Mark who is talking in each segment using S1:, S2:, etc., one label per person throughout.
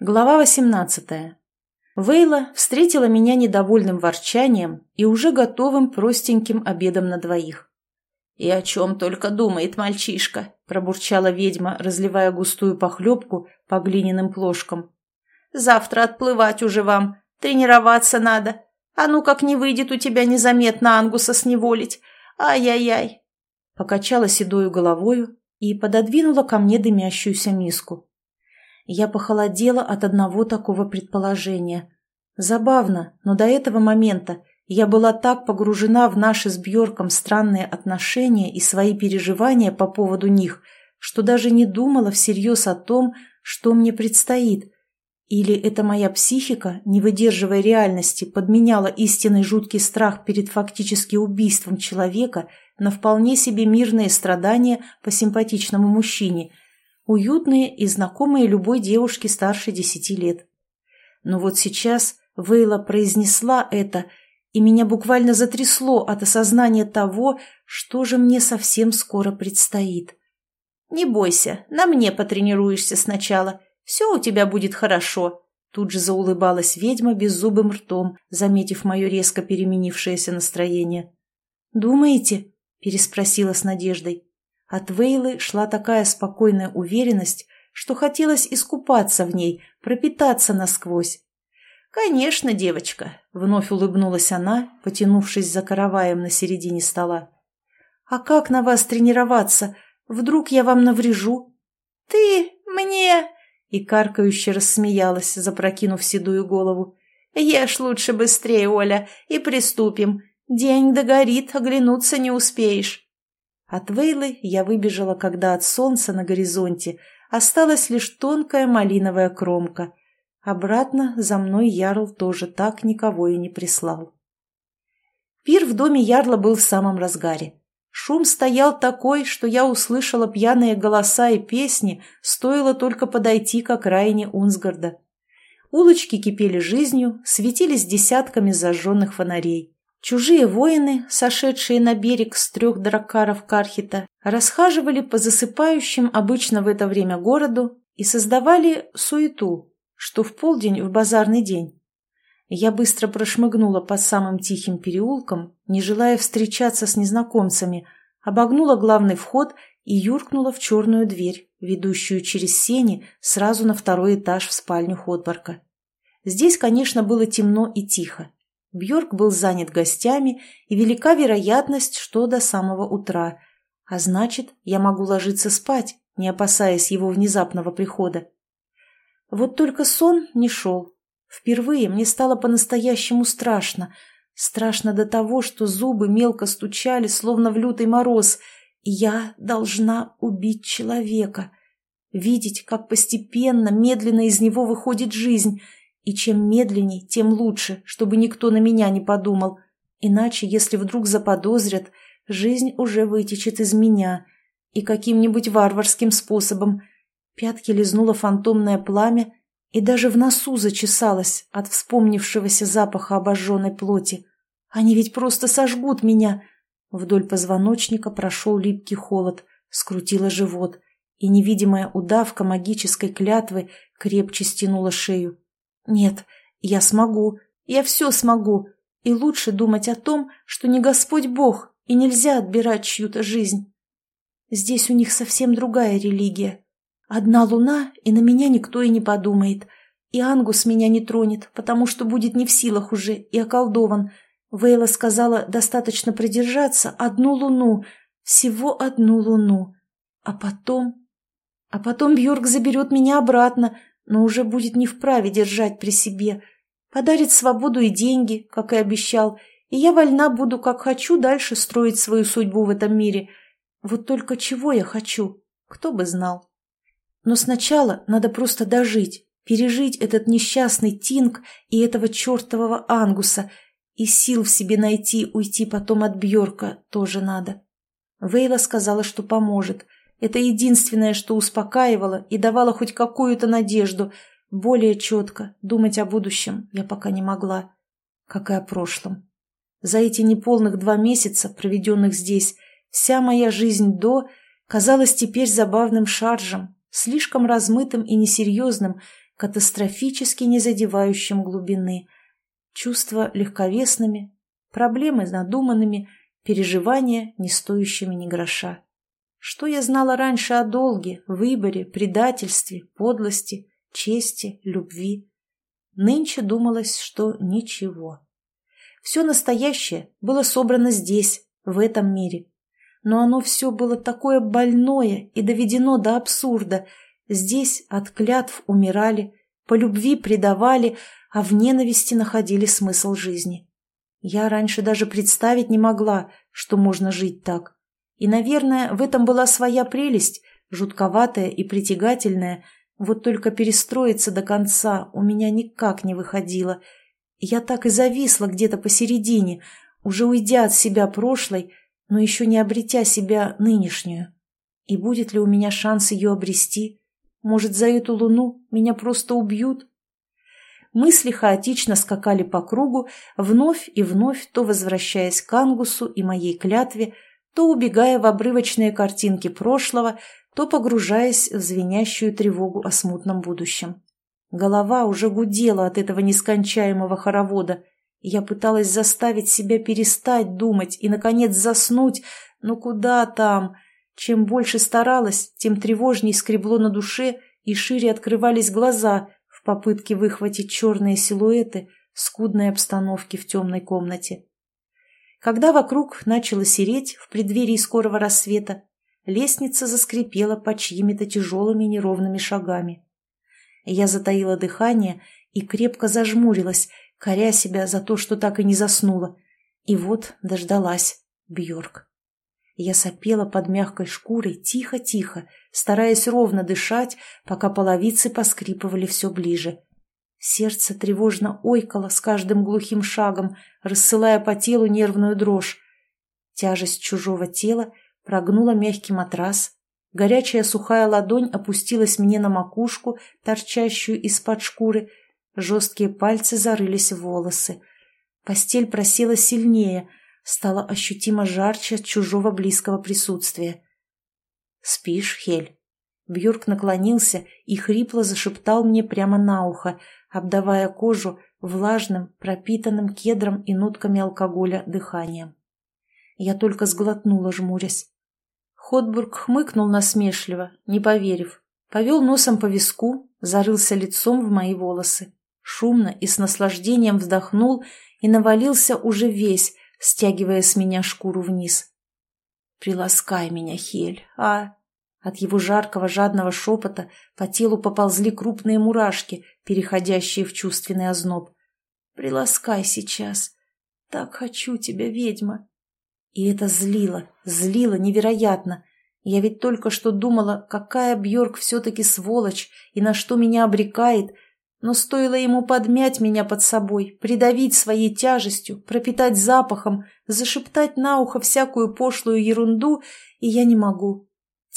S1: Глава 18. Вейла встретила меня недовольным ворчанием и уже готовым простеньким обедом на двоих. «И о чем только думает мальчишка», – пробурчала ведьма, разливая густую похлебку по глиняным плошкам. «Завтра отплывать уже вам, тренироваться надо. А ну как не выйдет у тебя незаметно ангуса сневолить. Ай-яй-яй!» Покачала седою головою и пододвинула ко мне дымящуюся миску. Я похолодела от одного такого предположения. Забавно, но до этого момента я была так погружена в наши с Бьорком странные отношения и свои переживания по поводу них, что даже не думала всерьез о том, что мне предстоит. Или это моя психика, не выдерживая реальности, подменяла истинный жуткий страх перед фактически убийством человека на вполне себе мирные страдания по симпатичному мужчине – уютные и знакомые любой девушке старше десяти лет. Но вот сейчас Вейла произнесла это, и меня буквально затрясло от осознания того, что же мне совсем скоро предстоит. «Не бойся, на мне потренируешься сначала. Все у тебя будет хорошо», Тут же заулыбалась ведьма беззубым ртом, заметив мое резко переменившееся настроение. «Думаете?» – переспросила с надеждой. От Вейлы шла такая спокойная уверенность, что хотелось искупаться в ней, пропитаться насквозь. «Конечно, девочка», — вновь улыбнулась она, потянувшись за караваем на середине стола. «А как на вас тренироваться? Вдруг я вам наврежу?» «Ты мне...» — и каркающе рассмеялась, запрокинув седую голову. «Ешь лучше быстрее, Оля, и приступим. День догорит, оглянуться не успеешь». От Вейлы я выбежала, когда от солнца на горизонте осталась лишь тонкая малиновая кромка. Обратно за мной Ярл тоже так никого и не прислал. Пир в доме Ярла был в самом разгаре. Шум стоял такой, что я услышала пьяные голоса и песни, стоило только подойти к окраине Унсгарда. Улочки кипели жизнью, светились десятками зажженных фонарей. Чужие воины, сошедшие на берег с трех дракаров Кархита, расхаживали по засыпающим обычно в это время городу и создавали суету, что в полдень в базарный день. Я быстро прошмыгнула по самым тихим переулкам, не желая встречаться с незнакомцами, обогнула главный вход и юркнула в черную дверь, ведущую через сени сразу на второй этаж в спальню Ходборка. Здесь, конечно, было темно и тихо. Бьорк был занят гостями, и велика вероятность, что до самого утра. А значит, я могу ложиться спать, не опасаясь его внезапного прихода. Вот только сон не шел. Впервые мне стало по-настоящему страшно. Страшно до того, что зубы мелко стучали, словно в лютый мороз. Я должна убить человека. Видеть, как постепенно, медленно из него выходит жизнь — и чем медленней, тем лучше, чтобы никто на меня не подумал. Иначе, если вдруг заподозрят, жизнь уже вытечет из меня. И каким-нибудь варварским способом. Пятки лизнуло фантомное пламя, и даже в носу зачесалось от вспомнившегося запаха обожженной плоти. Они ведь просто сожгут меня. Вдоль позвоночника прошел липкий холод, скрутило живот, и невидимая удавка магической клятвы крепче стянула шею. Нет, я смогу, я все смогу. И лучше думать о том, что не Господь Бог, и нельзя отбирать чью-то жизнь. Здесь у них совсем другая религия. Одна луна, и на меня никто и не подумает. И Ангус меня не тронет, потому что будет не в силах уже и околдован. Вейла сказала, достаточно продержаться одну луну, всего одну луну. А потом... А потом Бьорк заберет меня обратно, но уже будет не вправе держать при себе. Подарит свободу и деньги, как и обещал, и я вольна буду, как хочу, дальше строить свою судьбу в этом мире. Вот только чего я хочу, кто бы знал. Но сначала надо просто дожить, пережить этот несчастный Тинг и этого чертового Ангуса, и сил в себе найти, уйти потом от Бьорка тоже надо. Вейла сказала, что поможет — это единственное, что успокаивало и давало хоть какую-то надежду. Более четко думать о будущем я пока не могла, как и о прошлом. За эти неполных два месяца, проведенных здесь, вся моя жизнь до казалась теперь забавным шаржем, слишком размытым и несерьезным, катастрофически не задевающим глубины. Чувства легковесными, проблемы надуманными, переживания, не стоящими ни гроша. Что я знала раньше о долге, выборе, предательстве, подлости, чести, любви? Нынче думалось, что ничего. Все настоящее было собрано здесь, в этом мире. Но оно все было такое больное и доведено до абсурда. Здесь от клятв умирали, по любви предавали, а в ненависти находили смысл жизни. Я раньше даже представить не могла, что можно жить так. И, наверное, в этом была своя прелесть, жутковатая и притягательная, вот только перестроиться до конца у меня никак не выходило. Я так и зависла где-то посередине, уже уйдя от себя прошлой, но еще не обретя себя нынешнюю. И будет ли у меня шанс ее обрести? Может, за эту луну меня просто убьют? Мысли хаотично скакали по кругу, вновь и вновь то возвращаясь к Ангусу и моей клятве, то убегая в обрывочные картинки прошлого, то погружаясь в звенящую тревогу о смутном будущем. Голова уже гудела от этого нескончаемого хоровода. Я пыталась заставить себя перестать думать и, наконец, заснуть, но куда там? Чем больше старалась, тем тревожней скребло на душе и шире открывались глаза в попытке выхватить черные силуэты скудной обстановки в темной комнате. Когда вокруг начало сереть в преддверии скорого рассвета, лестница заскрипела под чьими-то тяжелыми неровными шагами. Я затаила дыхание и крепко зажмурилась, коря себя за то, что так и не заснула. И вот дождалась Бьорк. Я сопела под мягкой шкурой тихо-тихо, стараясь ровно дышать, пока половицы поскрипывали все ближе. Сердце тревожно ойкало с каждым глухим шагом, рассылая по телу нервную дрожь. Тяжесть чужого тела прогнула мягкий матрас, горячая сухая ладонь опустилась мне на макушку, торчащую из-под шкуры, жесткие пальцы зарылись в волосы. Постель просела сильнее, стало ощутимо жарче от чужого близкого присутствия. «Спишь, Хель?» Бьорк наклонился и хрипло зашептал мне прямо на ухо, обдавая кожу влажным, пропитанным кедром и нотками алкоголя дыханием. Я только сглотнула, жмурясь. Ходбург хмыкнул насмешливо, не поверив. Повел носом по виску, зарылся лицом в мои волосы. Шумно и с наслаждением вздохнул и навалился уже весь, стягивая с меня шкуру вниз. «Приласкай меня, Хель, а...» От его жаркого жадного шепота по телу поползли крупные мурашки, переходящие в чувственный озноб. «Приласкай сейчас. Так хочу тебя, ведьма!» И это злило, злило невероятно. Я ведь только что думала, какая Бьорк все-таки сволочь и на что меня обрекает, но стоило ему подмять меня под собой, придавить своей тяжестью, пропитать запахом, зашептать на ухо всякую пошлую ерунду, и я не могу,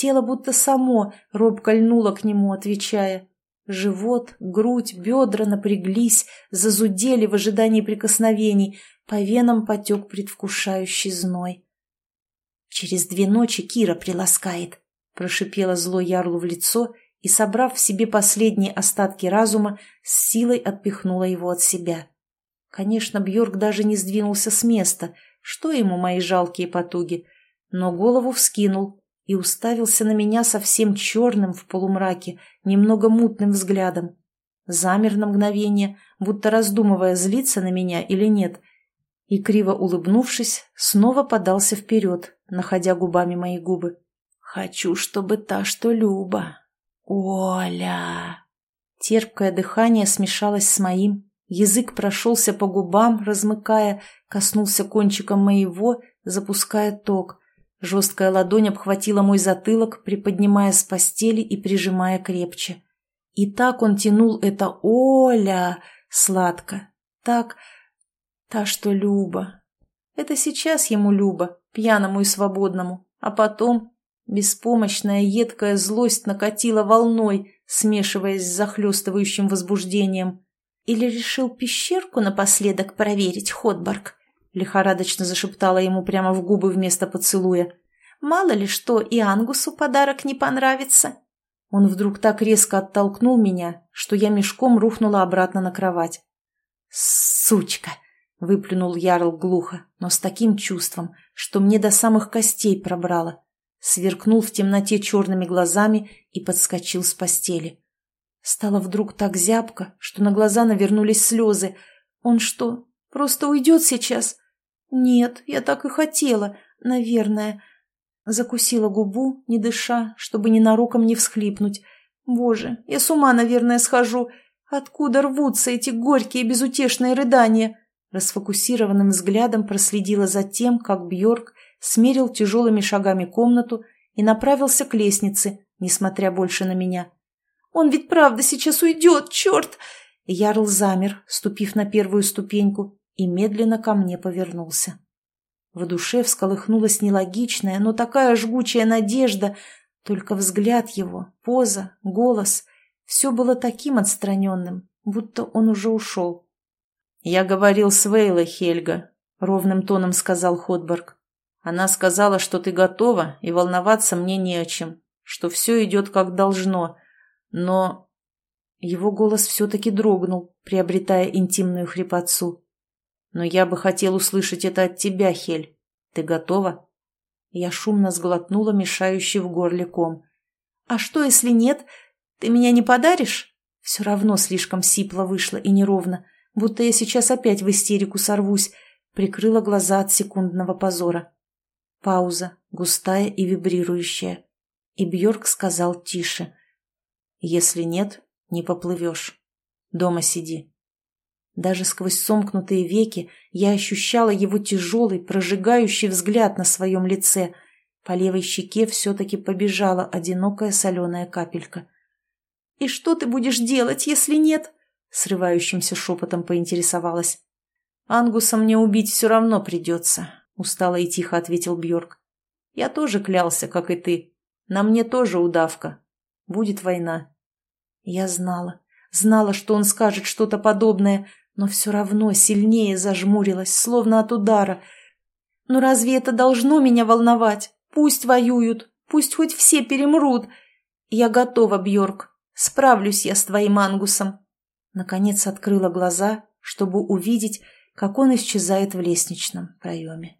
S1: Тело будто само робко льнуло к нему, отвечая. Живот, грудь, бедра напряглись, зазудели в ожидании прикосновений, по венам потек предвкушающий зной. «Через две ночи Кира приласкает», — прошипела зло ярлу в лицо и, собрав в себе последние остатки разума, с силой отпихнула его от себя. Конечно, Бьорк даже не сдвинулся с места, что ему мои жалкие потуги, но голову вскинул, и уставился на меня совсем черным в полумраке, немного мутным взглядом. Замер на мгновение, будто раздумывая, злиться на меня или нет, и, криво улыбнувшись, снова подался вперед, находя губами мои губы. «Хочу, чтобы та, что Люба. Оля!» Терпкое дыхание смешалось с моим, язык прошелся по губам, размыкая, коснулся кончиком моего, запуская ток, Жесткая ладонь обхватила мой затылок, приподнимая с постели и прижимая крепче. И так он тянул это «Оля!» сладко. Так, та, что Люба. Это сейчас ему Люба, пьяному и свободному. А потом беспомощная едкая злость накатила волной, смешиваясь с захлестывающим возбуждением. Или решил пещерку напоследок проверить, Ходбарк? — лихорадочно зашептала ему прямо в губы вместо поцелуя. «Мало ли что, и Ангусу подарок не понравится». Он вдруг так резко оттолкнул меня, что я мешком рухнула обратно на кровать. «Сучка!» — выплюнул Ярл глухо, но с таким чувством, что мне до самых костей пробрало. Сверкнул в темноте черными глазами и подскочил с постели. Стало вдруг так зябко, что на глаза навернулись слезы. Он что, просто уйдет сейчас? Нет, я так и хотела, наверное. Закусила губу, не дыша, чтобы ненароком не всхлипнуть. Боже, я с ума, наверное, схожу. Откуда рвутся эти горькие безутешные рыдания? Расфокусированным взглядом проследила за тем, как Бьорк смерил тяжелыми шагами комнату и направился к лестнице, несмотря больше на меня. «Он ведь правда сейчас уйдет, черт!» Ярл замер, ступив на первую ступеньку, и медленно ко мне повернулся. В душе всколыхнулась нелогичная, но такая жгучая надежда. Только взгляд его, поза, голос — все было таким отстраненным, будто он уже ушел. «Я говорил с Вейлой, Хельга», — ровным тоном сказал Ходберг. «Она сказала, что ты готова, и волноваться мне не о чем, что все идет как должно, но...» Его голос все-таки дрогнул, приобретая интимную хрипотцу. Но я бы хотел услышать это от тебя, Хель. Ты готова?» Я шумно сглотнула мешающий в горле ком. «А что, если нет? Ты меня не подаришь?» Все равно слишком сипло вышло и неровно, будто я сейчас опять в истерику сорвусь. Прикрыла глаза от секундного позора. Пауза, густая и вибрирующая. И Бьорк сказал тише. «Если нет, не поплывешь. Дома сиди». Даже сквозь сомкнутые веки я ощущала его тяжелый, прожигающий взгляд на своем лице. По левой щеке все-таки побежала одинокая соленая капелька. «И что ты будешь делать, если нет?» Срывающимся шепотом поинтересовалась. «Ангуса мне убить все равно придется», — устало и тихо ответил Бьорк. «Я тоже клялся, как и ты. На мне тоже удавка. Будет война». Я знала, знала, что он скажет что-то подобное, но все равно сильнее зажмурилась, словно от удара. «Но «Ну разве это должно меня волновать? Пусть воюют, пусть хоть все перемрут. Я готова, Бьорк. Справлюсь я с твоим ангусом». Наконец открыла глаза, чтобы увидеть, как он исчезает в лестничном проеме.